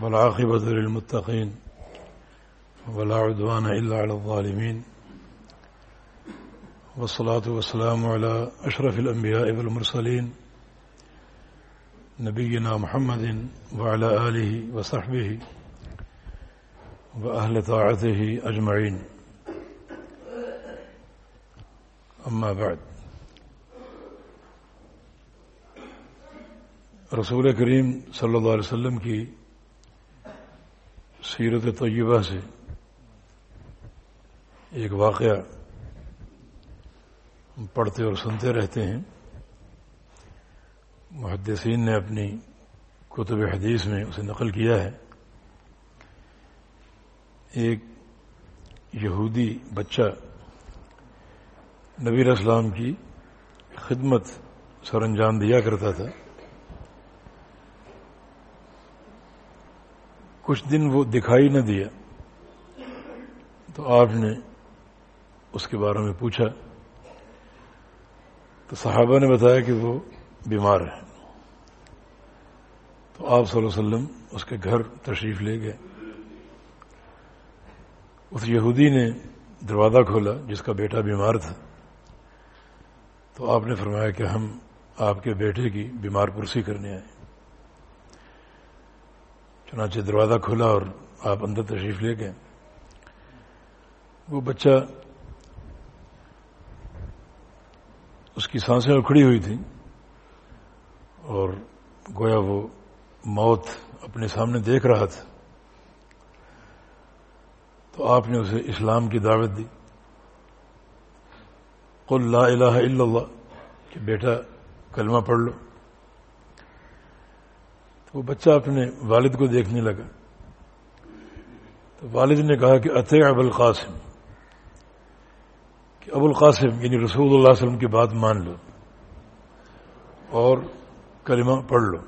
والعاقبة للمتقين ولا عدوان إلا على الظالمين والصلاة والسلام على أشرف الأنبياء والمرسلين نبينا محمد وعلى آله وصحبه وأهل طاعته أجمعين. أما بعد. رسول کریم صلی اللہ علیہ وسلم کی سیرت طیبہ سے ایک واقعہ پڑھتے اور سنتے رہتے ہیں۔ محدثین نے اپنی کتب حدیث میں اسے نقل کیا ہے۔ ایک یہودی بچہ نبیر اسلام کی خدمت سر انجام دیا کرتا تھا۔ کچھ دن وہ دکھائی نہ دیا تو آپ نے اس کے بارے میں پوچھا تو صحابہ نے بتایا کہ وہ بیمار ہے تو آپ صلی اللہ علیہ وسلم اس کے گھر تشریف لے گئے۔ اس یہودی نے دروازہ کھولا جس کا بیٹا بیمار تھا۔ تو آپ نے فرمایا کہ ہم آپ کے بیٹے کی بیمار پرسی کرنے آئے۔ چنانچہ دروازہ کھلا اور آپ اندر تشریف لے گئے۔ وہ بچہ اس کی سانسیں اکھڑی ہوئی تھیں اور گویا وہ موت اپنے سامنے دیکھ رہا تھا۔ تو آپ نے اسے اسلام کی دعوت دی۔ قل لا الہ الا اللہ کہ بیٹا کلمہ پڑھ لو۔ تو وہ بچہ اپنے والد کو دیکھنے لگا۔ تو والد نے کہا کہ اطع ابو القاسم، کہ ابو القاسم یعنی رسول اللہ علیہ وسلم کی بات مان لو اور کلمہ پڑھ لو۔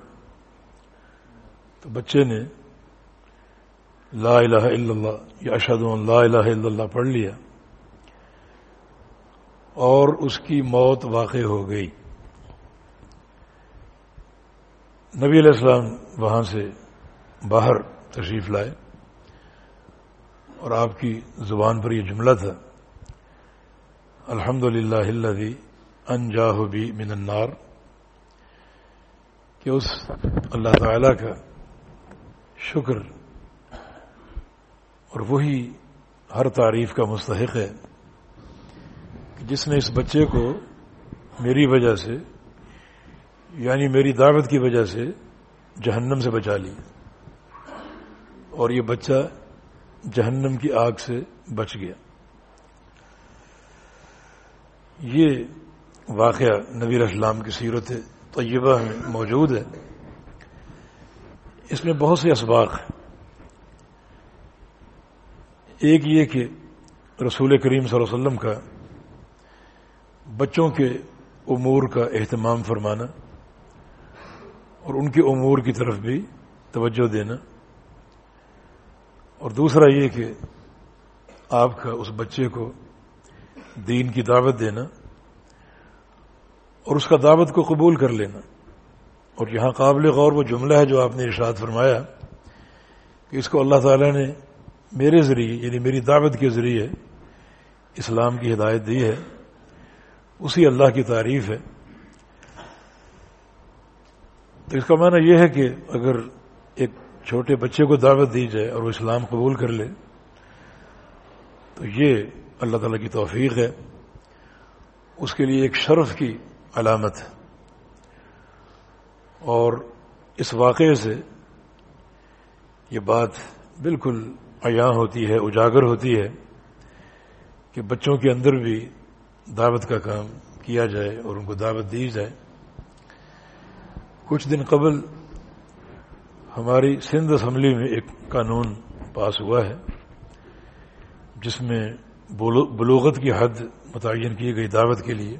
تو بچے نے لا الہ الا اللہ، یا اشد لا الہ الا اللہ پڑھ لیا اور اس کی موت واقع ہو گئی۔ نبی علیہ السلام وہاں سے باہر تشریف لائے اور آپ کی زبان پر یہ جملہ تھا الحمد للہ انجاہ بھی من النار، کہ اس اللہ تعالی کا شکر اور وہی ہر تعریف کا مستحق ہے کہ جس نے اس بچے کو میری وجہ سے یعنی میری دعوت کی وجہ سے جہنم سے بچا لی اور یہ بچہ جہنم کی آگ سے بچ گیا۔ یہ واقعہ نبیر اسلام کی سیرت طیبہ میں موجود ہے۔ اس میں بہت سے اسباق ہیں۔ ایک یہ کہ رسول کریم صلی اللہ علیہ وسلم کا بچوں کے امور کا اہتمام فرمانا اور ان کے امور کی طرف بھی توجہ دینا۔ اور دوسرا یہ کہ آپ کا اس بچے کو دین کی دعوت دینا اور اس کا دعوت کو قبول کر لینا۔ اور یہاں قابل غور وہ جملہ ہے جو آپ نے ارشاد فرمایا کہ اس کو اللہ تعالی نے میرے ذریعے یعنی میری دعوت کے ذریعے اسلام کی ہدایت دی ہے۔ اسی اللہ کی تعریف ہے۔ تو اس کا معنی یہ ہے کہ اگر ایک چھوٹے بچے کو دعوت دی جائے اور وہ اسلام قبول کر لے، تو یہ اللہ تعالیٰ کی توفیق ہے۔ اس کے لیے ایک شرف کی علامت۔ ہے اور اس واقعے سے یہ بات بالکل عیاں ہوتی ہے، اجاگر ہوتی ہے کہ بچوں کے اندر بھی دعوت کا کام کیا جائے اور ان کو دعوت دی جائے۔ کچھ دن قبل ہماری سندھ اسمبلی میں ایک قانون پاس ہوا ہے، جس میں بلوغت کی حد متعین کی گئی دعوت کے لیے۔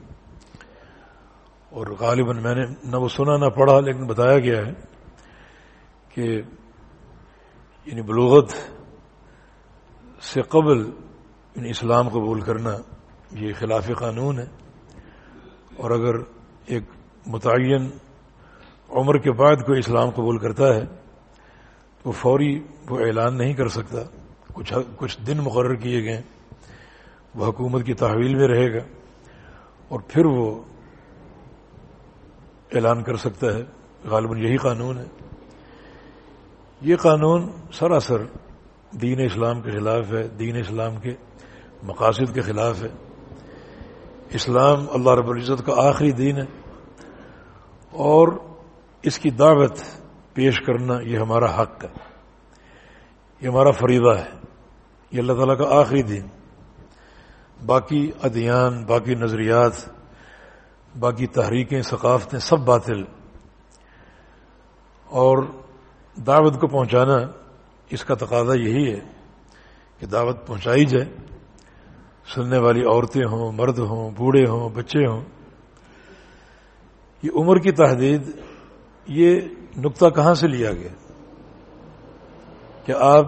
اور غالباً میں نے نہ وہ سنا نہ پڑھا، لیکن بتایا گیا ہے کہ یعنی بلوغت سے قبل یعنی اسلام قبول کرنا یہ خلاف قانون ہے۔ اور اگر ایک متعین عمر کے بعد کوئی اسلام قبول کرتا ہے وہ فوری وہ اعلان نہیں کر سکتا۔ کچھ کچھ دن مقرر کیے گئے وہ حکومت کی تحویل میں رہے گا اور پھر وہ اعلان کر سکتا ہے۔ غالباً یہی قانون ہے۔ یہ قانون سراسر دین اسلام کے خلاف ہے۔ دین اسلام کے مقاصد کے خلاف ہے۔ اسلام اللہ رب العزت کا آخری دین ہے۔ اور اس کی دعوت پیش کرنا یہ ہمارا حق ہے۔ یہ ہمارا فریضہ ہے۔ یہ اللہ تعالیٰ کا آخری دین باقی ادیان، باقی نظریات، باقی تحریکیں، ثقافتیں سب باطل۔ اور دعوت کو پہنچانا اس کا تقاضا یہی ہے کہ دعوت پہنچائی جائے۔ سننے والی عورتیں ہوں، مرد ہوں، بوڑھے ہوں، بچے ہوں۔ یہ عمر کی تحدید یہ نقطہ کہاں سے لیا گیا؟ کہ آپ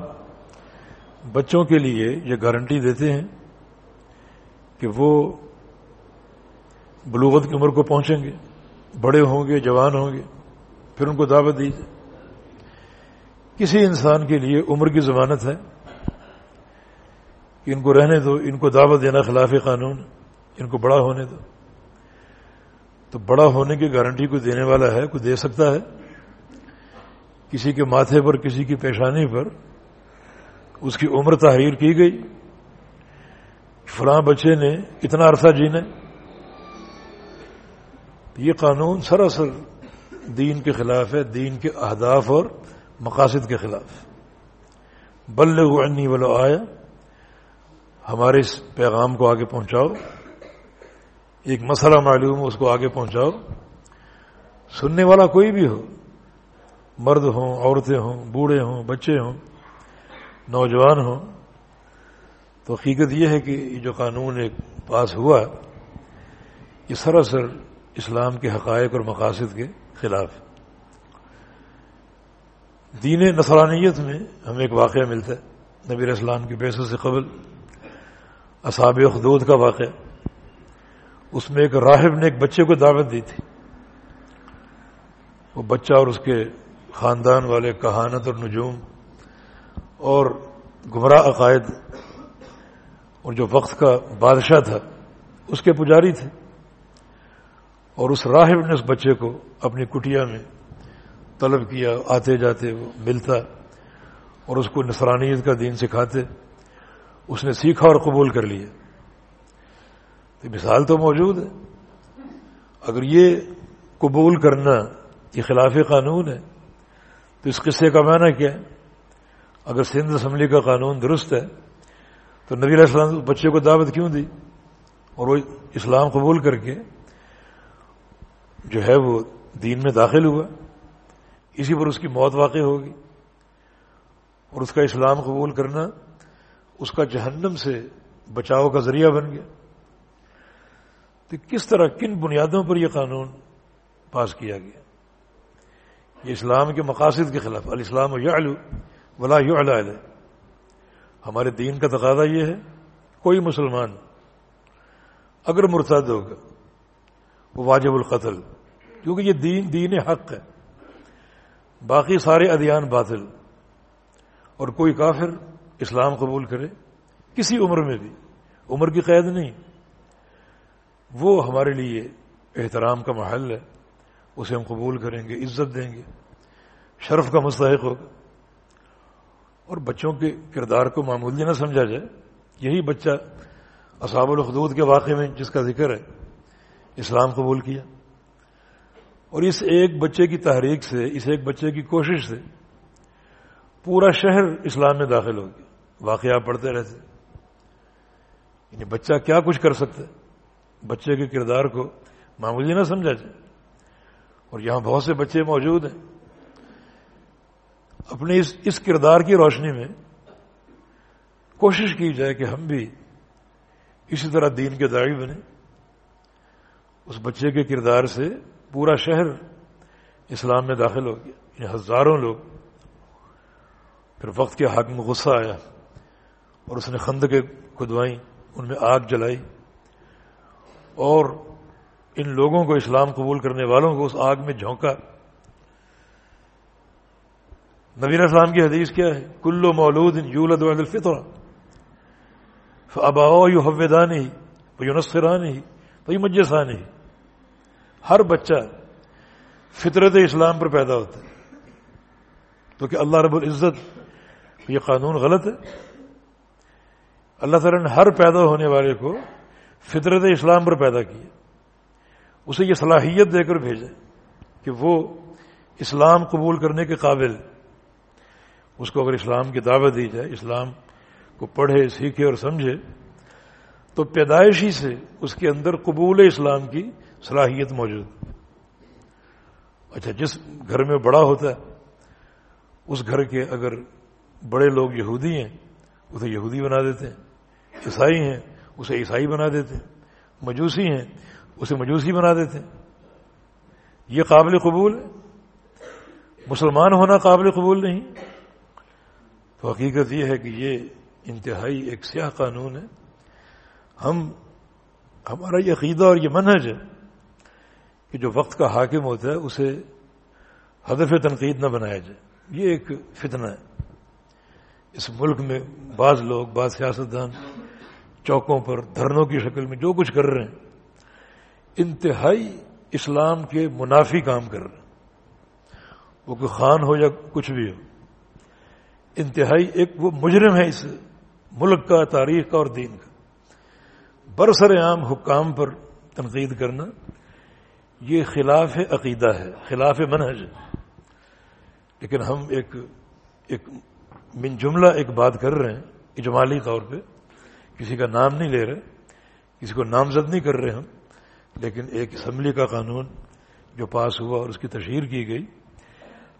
بچوں کے لیے یہ گارنٹی دیتے ہیں کہ وہ بلوغت کی عمر کو پہنچیں گے، بڑے ہوں گے، جوان ہوں گے، پھر ان کو دعوت دیجیے کسی انسان کے لیے عمر کی ضمانت ہے کہ ان کو رہنے دو، ان کو دعوت دینا خلاف قانون، ان کو بڑا ہونے دو۔ تو بڑا ہونے کی گارنٹی کو دینے والا ہے، کوئی دے سکتا ہے؟ کسی کے ماتھے پر، کسی کی پیشانی پر اس کی عمر تحریر کی گئی، فلاں بچے نے اتنا عرصہ جینا یہ قانون سراسر دین کے خلاف ہے، دین کے اہداف اور مقاصد کے خلاف۔ بل عنی ولو آیا، ہمارے اس پیغام کو آگے پہنچاؤ۔ ایک مسئلہ معلوم اس کو آگے پہنچاؤ۔ سننے والا کوئی بھی ہو، مرد ہوں، عورتیں ہوں، بوڑھے ہوں، بچے ہوں، نوجوان ہوں، تو حقیقت یہ ہے کہ یہ جو قانون ایک پاس ہوا، یہ سراسر اسلام کے حقائق اور مقاصد کے خلاف۔ دین نصرانیت میں ہمیں ایک واقعہ ملتا ہے، نبی اسلام کی بیسوں سے قبل، اصحاب خدود کا واقعہ۔ اس میں ایک راہب نے ایک بچے کو دعوت دی تھی۔ وہ بچہ اور اس کے خاندان والے کہانت اور نجوم اور گمراہ عقائد اور جو وقت کا بادشاہ تھا، اس کے پجاری تھے۔ اور اس راہب نے اس بچے کو اپنی کٹیا میں طلب کیا، آتے جاتے وہ ملتا اور اس کو نصرانیت کا دین سکھاتے۔ اس نے سیکھا اور قبول کر لیا۔ تو مثال تو موجود ہے۔ اگر یہ قبول کرنا یہ خلاف قانون ہے، تو اس قصے کا معنی کیا ہے؟ اگر سندھ اسمبلی کا قانون درست ہے، تو نبی علیہ السلام بچے کو دعوت کیوں دی؟ اور وہ اسلام قبول کر کے جو ہے وہ دین میں داخل ہوا۔ اسی پر اس کی موت واقع ہوگی۔ اور اس کا اسلام قبول کرنا اس کا جہنم سے بچاؤ کا ذریعہ بن گیا۔ تو کس طرح کن بنیادوں پر یہ قانون پاس کیا گیا؟ یہ اسلام کے مقاصد کے خلاف، الاسلام یعلو ولا یعلا ہمارے دین کا تقاضا یہ ہے، کوئی مسلمان اگر مرتد ہوگا، وہ واجب القتل، کیونکہ یہ دین دین حق ہے۔ باقی سارے ادیان باطل۔ اور کوئی کافر اسلام قبول کرے، کسی عمر میں بھی۔ عمر کی قید نہیں۔ وہ ہمارے لیے احترام کا محل ہے، اسے ہم قبول کریں گے، عزت دیں گے، شرف کا مستحق ہوگا اور بچوں کے کردار کو معمولی نہ سمجھا جائے، یہی بچہ اصحاب الخدود کے واقعے میں جس کا ذکر ہے، اسلام قبول کیا۔ اور اس ایک بچے کی تحریک سے، اس ایک بچے کی کوشش سے پورا شہر اسلام میں داخل ہو گیا۔ واقعہ پڑھتے رہتے۔ یعنی بچہ کیا کچھ کر سکتا ہے؟ بچے کے کردار کو معمولی نہ سمجھا جائے۔ اور یہاں بہت سے بچے موجود ہیں۔ اپنے اس اس کردار کی روشنی میں کوشش کی جائے کہ ہم بھی اسی طرح دین کے داڑھی بنے اس بچے کے کردار سے پورا شہر اسلام میں داخل ہو گیا۔ یعنی ہزاروں لوگ۔ پھر وقت کے حق میں غصہ آیا اور اس نے خند کے کھدوائیں ان میں آگ جلائی۔ اور ان لوگوں کو اسلام قبول کرنے والوں کو اس آگ میں جھونکا۔ نبی اسلام کی حدیث کیا ہے؟ کلو مولود یولد الفطر ابا یو حویدانی وہ یونسرانی وہ مجسانی ہر بچہ فطرت اسلام پر پیدا ہوتا ہے۔ تو کہ اللہ رب العزت یہ قانون غلط ہے۔ اللہ تعالیٰ نے ہر پیدا ہونے والے کو فطرت اسلام پر پیدا کیا اسے یہ صلاحیت دے کر بھیجے کہ وہ اسلام قبول کرنے کے قابل اس کو اگر اسلام کی دعوت دی جائے، اسلام کو پڑھے، سیکھے اور سمجھے، تو پیدائشی سے اس کے اندر قبول اسلام کی صلاحیت موجود۔ اچھا جس گھر میں بڑا ہوتا ہے، اس گھر کے اگر بڑے لوگ یہودی ہیں، اسے یہودی بنا دیتے ہیں، عیسائی ہیں اسے عیسائی بنا دیتے مجوسی ہیں، اسے مجوسی بنا دیتے یہ قابل قبول ہے۔ مسلمان ہونا قابل قبول نہیں۔ تو حقیقت یہ ہے کہ یہ انتہائی ایک سیاہ قانون ہے۔ ہم، ہمارا یہ عقیدہ اور یہ منہج ہے کہ جو وقت کا حاکم ہوتا ہے، اسے ہدف تنقید نہ بنایا جائے۔ یہ ایک فتنہ ہے۔ اس ملک میں بعض لوگ، بعض سیاستدان چوکوں پر، دھرنوں کی شکل میں جو کچھ کر رہے ہیں۔ انتہائی اسلام کے منافی کام کر رہے ہیں۔ وہ کوئی خان ہو یا کچھ بھی ہو۔ انتہائی ایک وہ مجرم ہے اس ملک کا، تاریخ کا اور دین کا۔ برسر عام حکام پر تنقید کرنا، یہ خلاف عقیدہ ہے، خلاف منہج لیکن ہم ایک ایک من جملہ ایک بات کر رہے ہیں، اجمالی طور پہ۔ کسی کا نام نہیں لے رہے، کسی کو نامزد نہیں کر رہے ہم، لیکن ایک اسمبلی کا قانون جو پاس ہوا اور اس کی تشہیر کی گئی،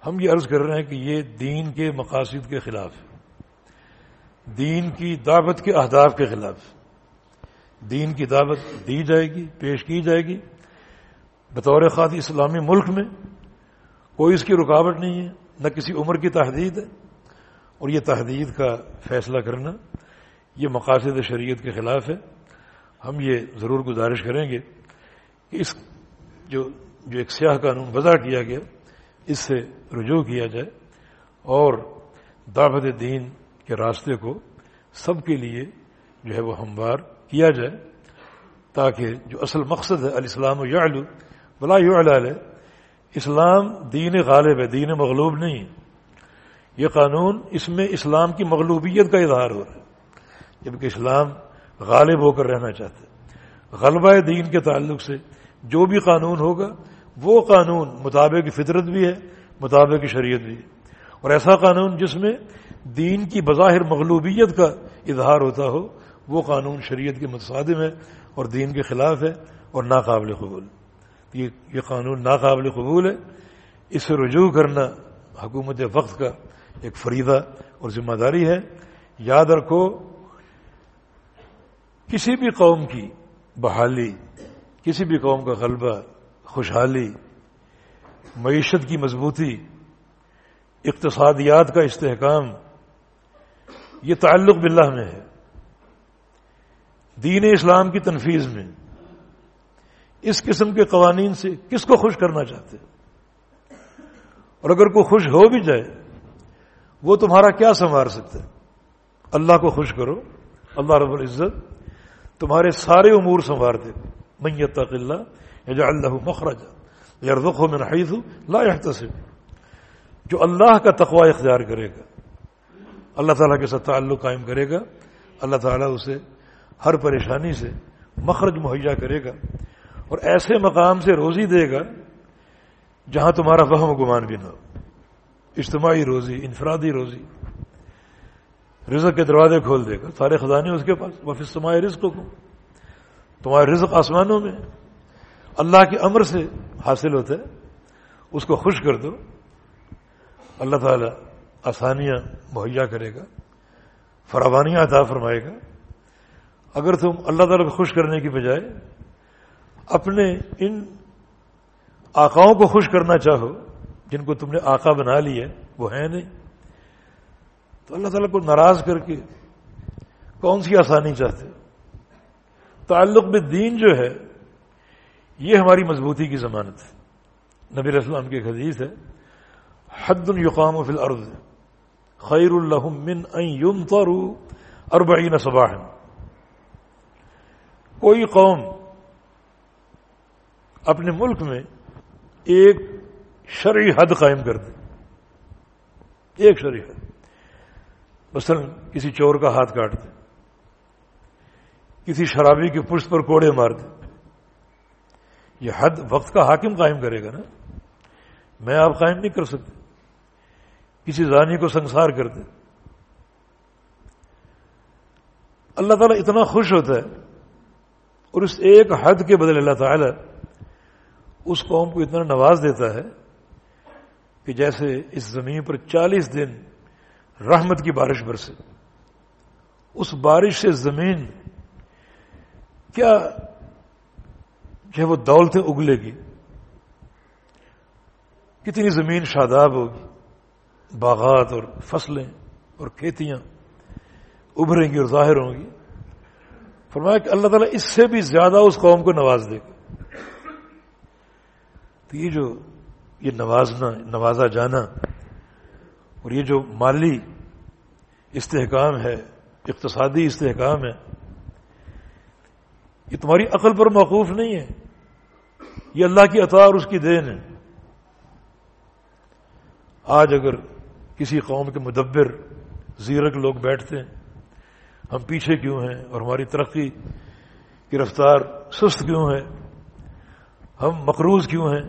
ہم یہ عرض کر رہے ہیں کہ یہ دین کے مقاصد کے خلاف ہے۔ دین کی دعوت کے اہداف کے خلاف۔ دین کی دعوت دی جائے گی، پیش کی جائے گی۔ بطور خاص اسلامی ملک میں کوئی اس کی رکاوٹ نہیں ہے، نہ کسی عمر کی تحدید ہے۔ اور یہ تحدید کا فیصلہ کرنا یہ مقاصد شریعت کے خلاف ہے۔ ہم یہ ضرور گزارش کریں گے کہ اس جو جو ایک سیاہ قانون وضع کیا گیا، اس سے رجوع کیا جائے اور دعوت دین کے راستے کو سب کے لیے جو ہے وہ ہموار کیا جائے تاکہ جو اصل مقصد ہے، الاسلام یعلو بلا یعلال اسلام دین غالب ہے، دین مغلوب نہیں یہ قانون اس میں اسلام کی مغلوبیت کا اظہار ہو رہا ہے۔ جبکہ اسلام غالب ہو کر رہنا چاہتے غلبہ دین کے تعلق سے جو بھی قانون ہوگا، وہ قانون مطابق فطرت بھی ہے، مطابق شریعت بھی ہے۔ اور ایسا قانون جس میں دین کی بظاہر مغلوبیت کا اظہار ہوتا ہو، وہ قانون شریعت کے متصادم ہے اور دین کے خلاف ہے اور ناقابل قبول۔ یہ قانون ناقابل قبول ہے۔ اس سے رجوع کرنا حکومت وقت کا ایک فریضہ اور ذمہ داری ہے۔ یاد رکھو کسی بھی قوم کی بحالی، کسی بھی قوم کا غلبہ، خوشحالی، معیشت کی مضبوطی، اقتصادیات کا استحکام، یہ تعلق باللہ میں ہے۔ دین اسلام کی تنفیذ میں اس قسم کے قوانین سے کس کو خوش کرنا چاہتے؟ اور اگر کوئی خوش ہو بھی جائے، وہ تمہارا کیا سنوار سکتے اللہ کو خوش کرو، اللہ رب العزت تمہارے سارے امور سنوار دے۔ میت اللہ یا اللہ مخرج یا رخ میں حیث لا يحتسب جو اللہ کا تقوی اختیار کرے گا، اللہ تعالیٰ کے ساتھ تعلق قائم کرے گا، اللہ تعالیٰ اسے ہر پریشانی سے مخرج مہیا کرے گا اور ایسے مقام سے روزی دے گا جہاں تمہارا وہم گمان بھی نہ ہو۔ اجتماعی روزی، انفرادی روزی رزق کے دروازے کھول دے گا۔ سارے خزانے اس کے پاس۔ واپس تمہارے رزق کو تمہارے رزق آسمانوں میں۔ اللہ کے امر سے حاصل ہوتا ہے۔ اس کو خوش کر دو۔ اللہ تعالی آسانیاں مہیا کرے گا۔ فراوانیاں عطا فرمائے گا۔ اگر تم اللہ تعالیٰ کو خوش کرنے کی بجائے اپنے ان آقاؤں کو خوش کرنا چاہو، جن کو تم نے آقا بنا لی ہے، وہ ہے نہیں۔ تو اللہ تعالیٰ کو ناراض کر کے کون سی آسانی چاہتے تعلق میں دین جو ہے، یہ ہماری مضبوطی کی ضمانت ہے۔ نبی اسلام کی ایک حدیث ہے، حد یقام فی الارض، خیر الحم من ينطروا اربعین صباحا۔ کوئی قوم اپنے ملک میں ایک شرعی حد قائم کر دے۔ ایک شرعی حد۔ مثلا کسی چور کا ہاتھ کاٹ دے، کسی شرابی کی پشت پر کوڑے مار دے۔ یہ حد وقت کا حاکم قائم کرے گا نا۔ میں آپ قائم نہیں کر سکتے کسی زانی کو سنسار کر دے۔ اللہ تعالیٰ اتنا خوش ہوتا ہے اور اس ایک حد کے بدلے اللہ تعالیٰ اس قوم کو اتنا نواز دیتا ہے کہ جیسے اس زمین پر چالیس دن رحمت کی بارش برسے۔ اس بارش سے زمین کیا جو ہے وہ دولتیں اگلے گی؟ کتنی زمین شاداب ہوگی؟ باغات اور فصلیں اور کھیتیاں ابھریں گی اور ظاہر ہوں گی۔ فرمایا کہ اللہ تعالیٰ اس سے بھی زیادہ اس قوم کو نواز دے گا۔ تو یہ جو یہ نوازنا، نوازا جانا اور یہ جو مالی استحکام ہے، اقتصادی استحکام ہے، یہ تمہاری عقل پر موقوف نہیں ہے۔ یہ اللہ کی عطا اور اس کی دین ہے۔ آج اگر کسی قوم کے مدبر زیرک لوگ بیٹھتے ہیں، ہم پیچھے کیوں ہیں اور ہماری ترقی کی رفتار سست کیوں ہے، ہم مقروض کیوں ہیں،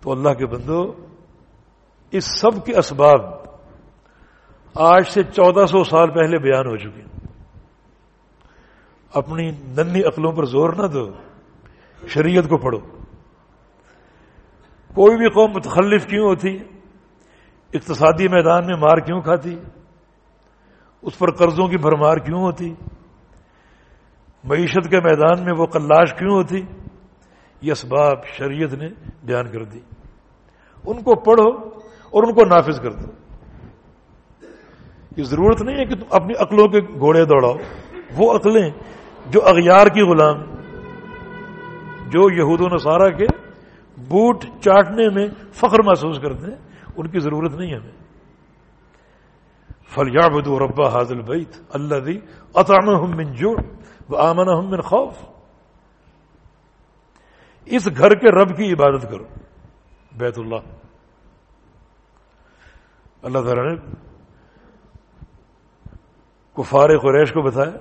تو اللہ کے بندو اس سب کے اسباب آج سے چودہ سو سال پہلے بیان ہو چکے اپنی ننی عقلوں پر زور نہ دو، شریعت کو پڑھو۔ کوئی بھی قوم متخلف کیوں ہوتی؟ اقتصادی میدان میں مار کیوں کھاتی؟ اس پر قرضوں کی بھرمار کیوں ہوتی؟ معیشت کے میدان میں وہ کلاش کیوں ہوتی؟ یہ اسباب شریعت نے بیان کر دی۔ ان کو پڑھو۔ اور ان کو نافذ کر دو۔ یہ ضرورت نہیں ہے کہ تم اپنی عقلوں کے گھوڑے دوڑاؤ۔ وہ عقلیں جو اغیار کی غلام، جو یہود و نصارہ کے بوٹ چاٹنے میں فخر محسوس کرتے ہیں، ان کی ضرورت نہیں ہمیں۔ فلیابد و ربا حاضل بیت اللہ دی اطام من جوڑ و آمن من خوف۔ اس گھر کے رب کی عبادت کرو، بیت اللہ۔ اللہ تعالیٰ نے کفار قریش کو بتایا،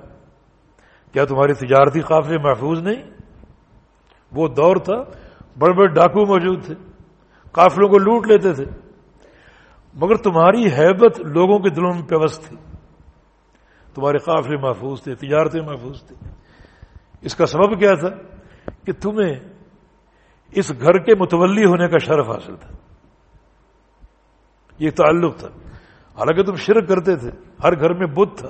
کیا تمہاری تجارتی قافلے محفوظ نہیں؟ وہ دور تھا، بڑے بڑے ڈاکو موجود تھے، قافلوں کو لوٹ لیتے تھے، مگر تمہاری حیبت لوگوں کے دلوں میں پیوست تھی۔ تمہارے قافلے محفوظ تھے، تجارتیں محفوظ تھے اس کا سبب کیا تھا؟ کہ تمہیں اس گھر کے متولی ہونے کا شرف حاصل تھا۔ یہ تعلق تھا۔ حالانکہ تم شرک کرتے تھے۔ ہر گھر میں بدھ تھا۔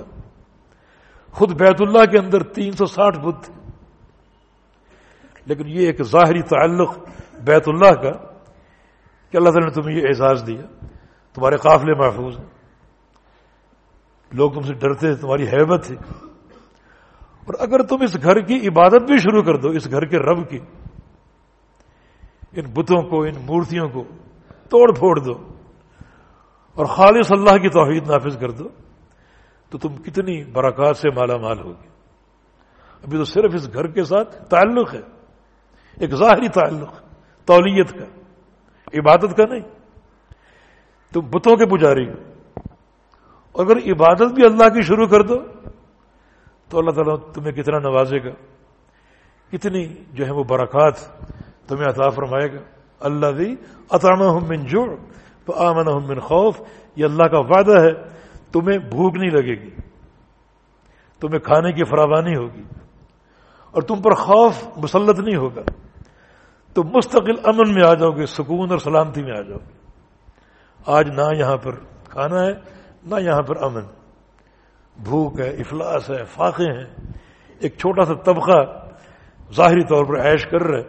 خود بیت اللہ کے اندر تین سو ساٹھ بدھ تھے۔ لیکن یہ ایک ظاہری تعلق بیت اللہ کا کہ اللہ تعالیٰ نے تمہیں یہ اعزاز دیا۔ تمہارے قافلے محفوظ ہیں۔ لوگ تم سے ڈرتے تھے تمہاری حیبت تھی اور اگر تم اس گھر کی عبادت بھی شروع کر دو، اس گھر کے رب کی، ان بتوں کو، ان مورتیوں کو توڑ پھوڑ دو۔ اور خالص اللہ کی توحید نافذ کر دو، تو تم کتنی برکات سے مالا مال ہوگی۔ ابھی تو صرف اس گھر کے ساتھ تعلق ہے، ایک ظاہری تعلق، تولیت کا، عبادت کا نہیں۔ تم بتوں کے پجاری اور اگر عبادت بھی اللہ کی شروع کر دو، تو اللہ تعالیٰ تمہیں کتنا نوازے گا۔ کتنی جو ہے وہ برکات تمہیں عطا فرمائے گا۔ اللہ دی اطام من جوڑ تو آمن من خوف، یہ اللہ کا وعدہ ہے، تمہیں بھوک نہیں لگے گی، تمہیں کھانے کی فراوانی ہوگی، اور تم پر خوف مسلط نہیں ہوگا تو مستقل امن میں آ جاؤ گے، سکون اور سلامتی میں آ جاؤ گے۔ آج نہ یہاں پر کھانا ہے، نہ یہاں پر امن۔ بھوک ہے، افلاس ہے، فاقے ہیں۔ ایک چھوٹا سا طبقہ ظاہری طور پر عیش کر رہے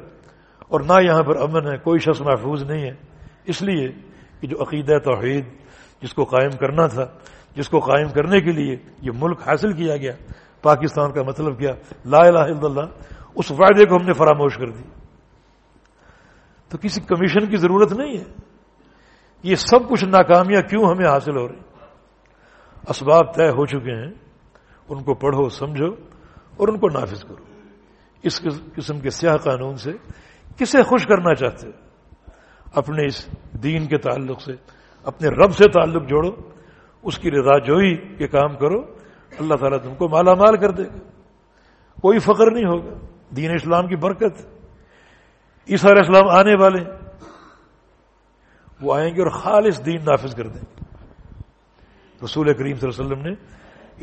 اور نہ یہاں پر امن ہے، کوئی شخص محفوظ نہیں ہے۔ اس لیے کہ جو عقیدہ توحید جس کو قائم کرنا تھا، جس کو قائم کرنے کے لیے یہ ملک حاصل کیا گیا، پاکستان کا مطلب کیا؟ لا الہ الا اللہ، اس وعدے کو ہم نے فراموش کر دی تو کسی کمیشن کی ضرورت نہیں ہے۔ یہ سب کچھ ناکامیاں کیوں ہمیں حاصل ہو رہی؟ اسباب طے ہو چکے ہیں۔ ان کو پڑھو، سمجھو اور ان کو نافذ کرو۔ اس قسم کے سیاہ قانون سے کسے خوش کرنا چاہتے؟ ہو اپنے اس دین کے تعلق سے، اپنے رب سے تعلق جوڑو، اس کی رضا جوئی کے کام کرو، اللہ تعالیٰ تم کو مالا مال کر دے گا۔ کوئی فخر نہیں ہوگا۔ دین اسلام کی برکت۔ عیسیٰ علیہ السلام آنے والے، وہ آئیں گے اور خالص دین نافذ کر دیں گے۔ رسول کریم صلی اللہ علیہ وسلم نے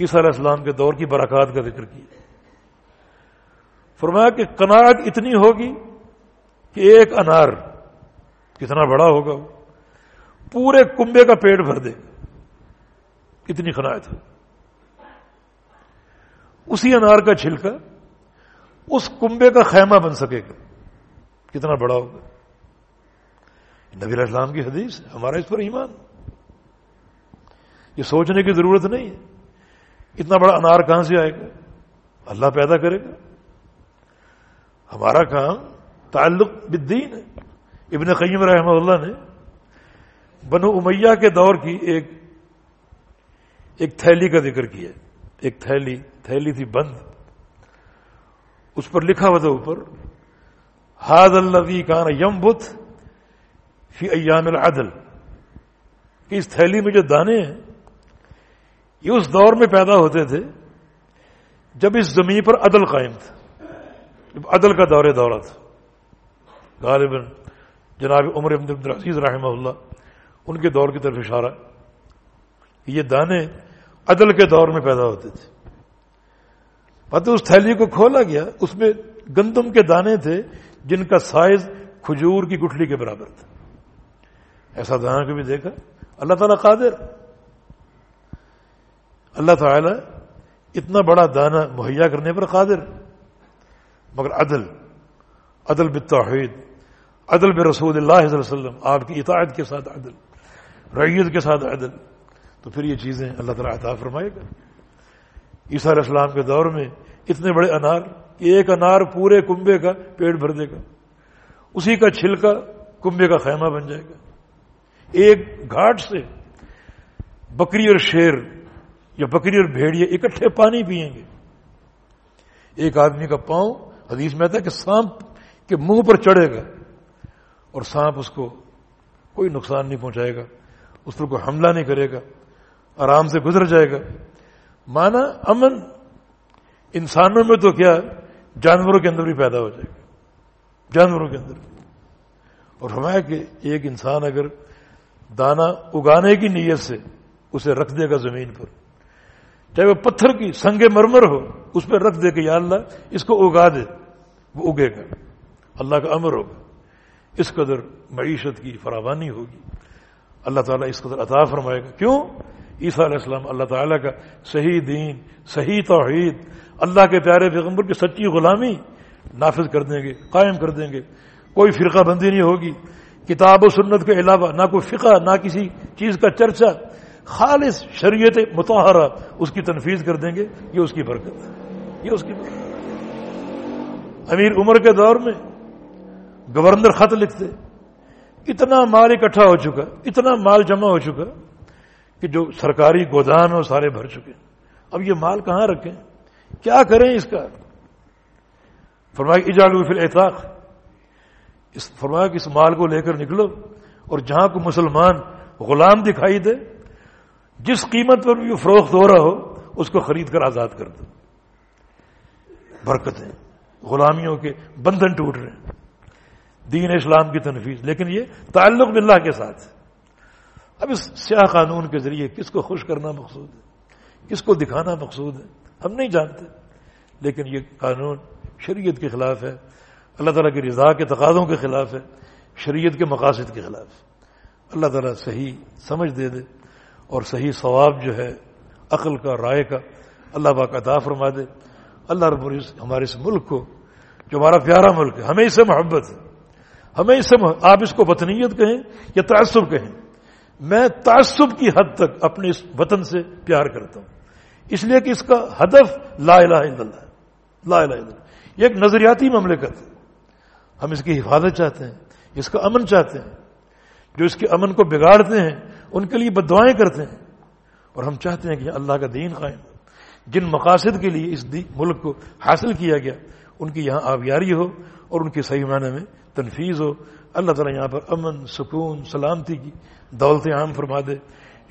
عیسیٰ علیہ السلام کے دور کی برکات کا ذکر کیا۔ فرمایا کہ کناٹ اتنی ہوگی کہ ایک انار کتنا بڑا ہوگا وہ؟ پورے کنبے کا پیٹ بھر دے گا کتنی خنایت ہے۔ اسی انار کا چھلکا اس کنبے کا خیمہ بن سکے گا۔ کتنا بڑا ہوگا۔ نبی علیہ السلام کی حدیث ہمارا اس پر ایمان۔ یہ سوچنے کی ضرورت نہیں ہے۔ اتنا بڑا انار کہاں سے آئے گا؟ اللہ پیدا کرے گا۔ ہمارا کام تعلق بالدین ہے۔ ابن قیم رحمہ اللہ نے بنو امیہ کے دور کی ایک ایک تھیلی کا ذکر کیا ایک تھیلی تھیلی تھی بند۔ اس پر لکھا ہوا تھا اوپر ہاد اللہ کان یم بت فی ایام العدل کہ اس تھیلی میں جو دانے ہیں، یہ اس دور میں پیدا ہوتے تھے جب اس زمین پر عدل قائم تھا۔ جب عدل کا دور دورہ تھا۔ غالباً جناب عمر عبدالعزیز رحمہ اللہ، ان کے دور کی طرف اشارہ۔ یہ دانے عدل کے دور میں پیدا ہوتے تھے۔ پتہ اس تھیلی کو کھولا گیا، اس میں گندم کے دانے تھے جن کا سائز کھجور کی گٹھلی کے برابر تھا۔ ایسا دانا کبھی دیکھا؟ اللہ تعالیٰ قادر۔ اللہ تعالیٰ اتنا بڑا دانا مہیا کرنے پر قادر، مگر عدل عدل بالتوحید۔ عدل بے رسول اللہ علیہ وسلم، آپ کی اطاعت کے ساتھ عدل ریت کے ساتھ عدل۔ تو پھر یہ چیزیں اللہ تعالیٰ عطا فرمائے گا۔ عیسیٰ علیہ السلام کے دور میں اتنے بڑے انار کہ ایک انار پورے کنبے کا پیڑ بھر دے گا۔ اسی کا چھلکا کنبے کا خیمہ بن جائے گا۔ ایک گھاٹ سے بکری اور شیر یا بکری اور بھیڑیے اکٹھے پانی پئیں گے۔ ایک آدمی کا پاؤں، حدیث میں تھا کہ سانپ کے منہ پر چڑھے گا۔ اور سانپ اس کو کوئی نقصان نہیں پہنچائے گا، اس پر کوئی حملہ نہیں کرے گا، آرام سے گزر جائے گا۔ مانا امن انسانوں میں تو کیا، جانوروں کے اندر بھی پیدا ہو جائے گا۔ جانوروں کے اندر۔ اور ہمارا کہ ایک انسان اگر دانا اگانے کی نیت سے اسے رکھ دے گا زمین پر، چاہے وہ پتھر کی سنگ مرمر ہو، اس پہ رکھ دے کہ یا اللہ اس کو اگا دے، وہ اگے گا۔ اللہ کا امر ہوگا۔ اس قدر معیشت کی فراوانی ہوگی۔ اللہ تعالیٰ اس قدر عطا فرمائے گا۔ کیوں؟ عیسیٰ علیہ السلام اللہ تعالیٰ کا صحیح دین، صحیح توحید، اللہ کے پیارے پیغمبر کی سچی غلامی نافذ کر دیں گے، قائم کر دیں گے۔ کوئی فرقہ بندی نہیں ہوگی۔ کتاب و سنت کے علاوہ نہ کوئی فقہ، نہ کسی چیز کا چرچا، خالص شریعت متحرہ اس کی تنفیذ کر دیں گے۔ یہ اس کی برکت یہ اس کی برکت امیر عمر کے دور میں گورنر خط لکھتے اتنا مال اکٹھا ہو چکا، اتنا مال جمع ہو چکا کہ جو سرکاری گودام ہے وہ سارے بھر چکے اب یہ مال کہاں رکھیں؟ کیا کریں اس کا؟ فرمایا اجالو فی احتاق اس فرمایا کہ اس مال کو لے کر نکلو اور جہاں کو مسلمان غلام دکھائی دے، جس قیمت پر بھی فروخت ہو رہا ہو، اس کو خرید کر آزاد کر دو برکتیں، غلامیوں کے بندھن ٹوٹ رہے ہیں۔ دین اسلام کی تنفیذ۔ لیکن یہ تعلق باللہ کے ساتھ۔ اب اس سیاہ قانون کے ذریعے کس کو خوش کرنا مقصود ہے؟ کس کو دکھانا مقصود ہے؟ ہم نہیں جانتے۔ لیکن یہ قانون شریعت کے خلاف ہے۔ اللہ تعالیٰ کی رضا کے تقاضوں کے خلاف ہے۔ شریعت کے مقاصد کے خلاف۔ اللہ تعالیٰ صحیح سمجھ دے دے۔ اور صحیح ثواب جو ہے، عقل کا، رائے کا، اللہ باق عطا فرما دے۔ اللہ رب ہمارے اس ملک کو، جو ہمارا پیارا ملک ہے، ہمیں اس سے محبت ہے۔ ہمیں اس آپ اس کو وطنیت کہیں یا تعصب کہیں؟ میں تعصب کی حد تک اپنے اس وطن سے پیار کرتا ہوں۔ اس لیے کہ اس کا ہدف لا الہ الا اللہ لا الہ الا اللہ۔ یہ ایک نظریاتی مملکت ہے۔ ہم اس کی حفاظت چاہتے ہیں، اس کا امن چاہتے ہیں۔ جو اس کے امن کو بگاڑتے ہیں، ان کے لیے بدوائیں کرتے ہیں۔ اور ہم چاہتے ہیں کہ اللہ کا دین قائم ہو۔ جن مقاصد کے لیے اس ملک کو حاصل کیا گیا، ان کی یہاں آبیاری ہو اور ان کی صحیح معنی میں تنفیز ہو، اللہ تعالیٰ یہاں پر امن، سکون، سلامتی کی دولت عام فرما دے،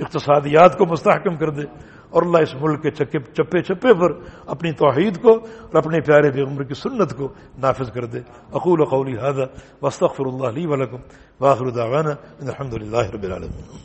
اقتصادیات کو مستحکم کر دے، اور اللہ اس ملک کے چپے چپے پر اپنی توحید کو اور اپنے پیارے پیغمبر کی سنت کو نافذ کر دے۔ اقول قولی وسطر اللہ علیہ ولکم واخر دعوانا الحمد للہ رب العالمین